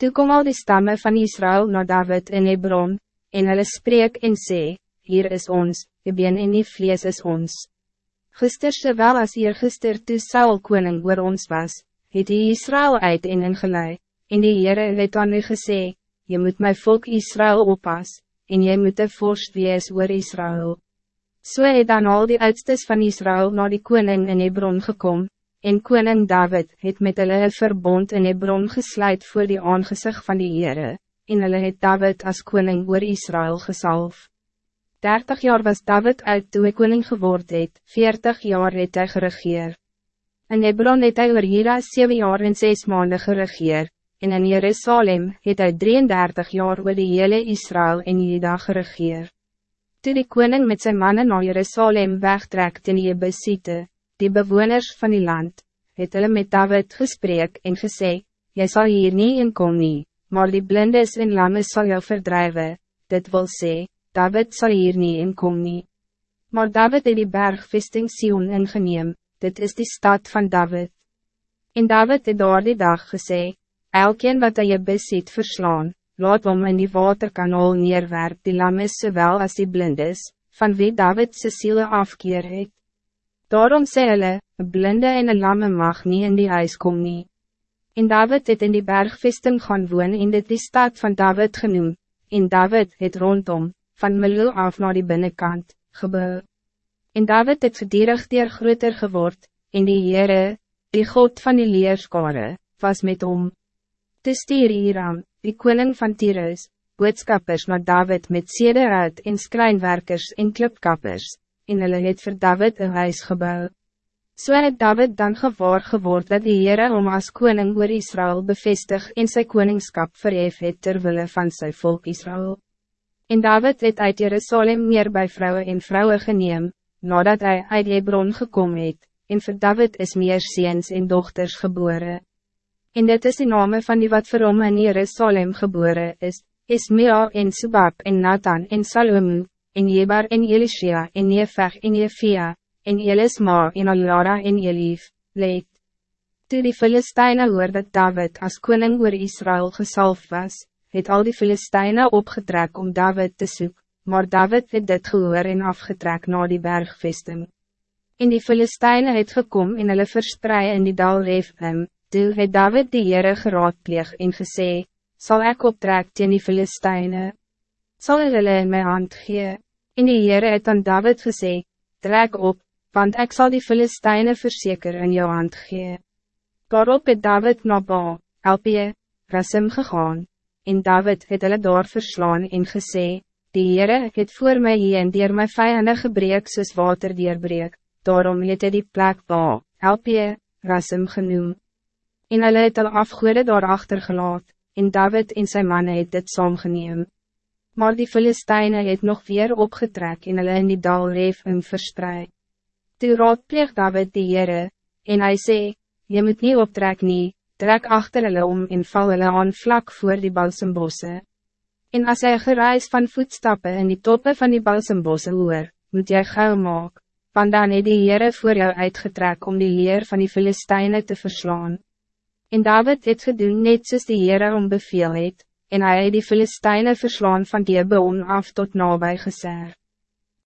Toe kom al die stammen van Israël naar David in Hebron, en hulle spreek en sê, Hier is ons, die been en die vlees is ons. Gister sowel as hier gister toe Saul koning oor ons was, het die Israël uit en ingelei, en die Heere het aan u gesê, Je moet my volk Israël oppas, en jy moet een vorst wees oor Israël. So het dan al die uitstes van Israël naar die koning in Hebron gekomen. En koning David het met hulle een verbond in Hebron gesluit voor die aangezicht van die Heere, en hulle het David als koning oor Israël gesalf. 30 jaar was David uit toe hy koning geword het, 40 jaar het hy geregeer. In Hebron het hy oor Hira 7 jaar en 6 maanden geregeer, en in Jerusalem het hy 33 jaar oor die hele Israël en Juda geregeer. Toe die koning met zijn mannen naar Jerusalem wegtrekt in die besiete, die bewoners van die land, het hulle met David gesprek en gesê, Jy zal hier niet inkom nie, maar die blindes en lammes zal jou verdrijven. dit wil sê, David zal hier niet inkom nie. Maar David het die bergvesting Sion ingeneem, dit is die stad van David. En David het door die dag gesê, Elkeen wat hy je besit verslaan, laat hom in die waterkanaal neerwerp die lammes zowel als die blindes, van wie David sy siele afkeer het. Daarom sê hulle, een blinde en een lamme mag niet in die huis kom nie. En David het in die bergvesting gaan woon en dit die stad van David genoem, en David het rondom, van Milo af naar die binnenkant, gebouw. En David het gedierig dier groter geword, en die Heere, die God van die leerskare, was met hom. Te stier Hiram, die koning van Tyrus, boodskappers naar David met sederuit en skreinwerkers en klipkappers, en hulle het vir David een huis gebouw. So het David dan gewaar geword dat die Heere om as koning oor Israël bevestig en sy koningskap verhef het terwille van sy volk Israël. En David het uit Jerusalem meer bij vrouwen en vrouwen geneem, nadat hij uit Hebron gekomen het, en vir David is meer ziens en dochters geboren. En dit is de name van die wat vir hom in Jerusalem geboren is, Ismea en Subab en Nathan en Salomo, en Jebar en Elishia en Nefeg en Jefia, en Elisma en Alara en Elief, leed. Toe die Filisteine hoor dat David als koning oor Israël gesalf was, het al die Filisteine opgetrek om David te zoeken, maar David het dit gehoor en afgetrek na die bergvesting. En die Filisteine het gekom en hulle versprei in die dal Refim, toe het David die Heere geraadpleeg en gesê, zal ik optrek teen die Filisteine? Zal hulle in mijn hand gee. En die Heere het aan David gesê, trek op, want ik zal die Filisteine verzeker in jou hand gee. Daarop het David na Ba, Elpie, Rasim gegaan, en David het hulle daar verslaan en gesê, die Heere het voor my hier en dier my vijanden gebreek soos water deurbreek, daarom het hy die plek Ba, Elpie, Rasim genoem. En hulle het hulle afgoede daar achtergelaat, en David en zijn mannen het dit saamgeneem. Maar die Filisteine het nog weer opgetrek en hulle in die dal reef en verspreid. Toe raadpleeg David die Heere, en hij sê, Je moet niet optrek nie, trek achter hulle om en val hulle aan vlak voor die balsembosse. En als hy gereis van voetstappen in die toppen van die balsembosse hoor, moet jy gauw maak, want dan het die Heere voor jou uitgetrek om die Heer van die Filisteine te verslaan. En David het gedoen net soos die Heere om beveel het, en hij het die Filisteine verslaan van Gebeon af tot nabij geser.